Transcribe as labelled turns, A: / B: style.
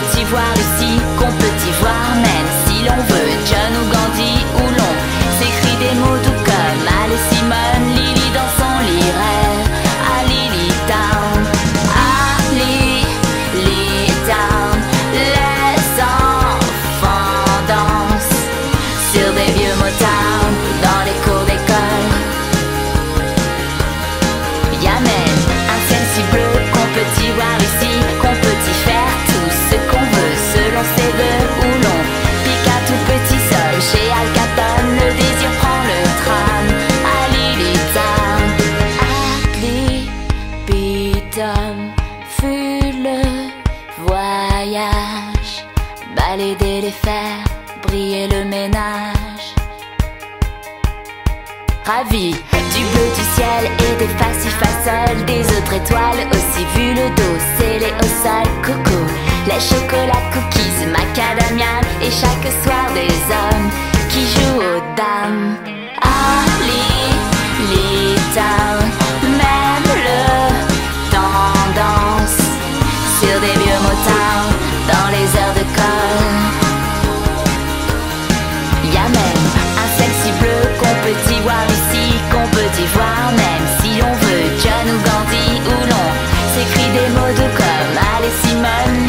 A: petit et les faire briller le ménage. Ravi du bleu du ciel et des faciles des autres étoiles aussi vu le dos scellé au sol, coco, les chocolats cookies, macadamia et chaque soir des hommes qui jouent aux dames. Town. dans les heures de colle. Y a même un sexy bleu qu'on peut y voir ici, qu'on peut y voir même si on veut John ou Gandhi ou non. S'écrit des mots de comme Allez Simone.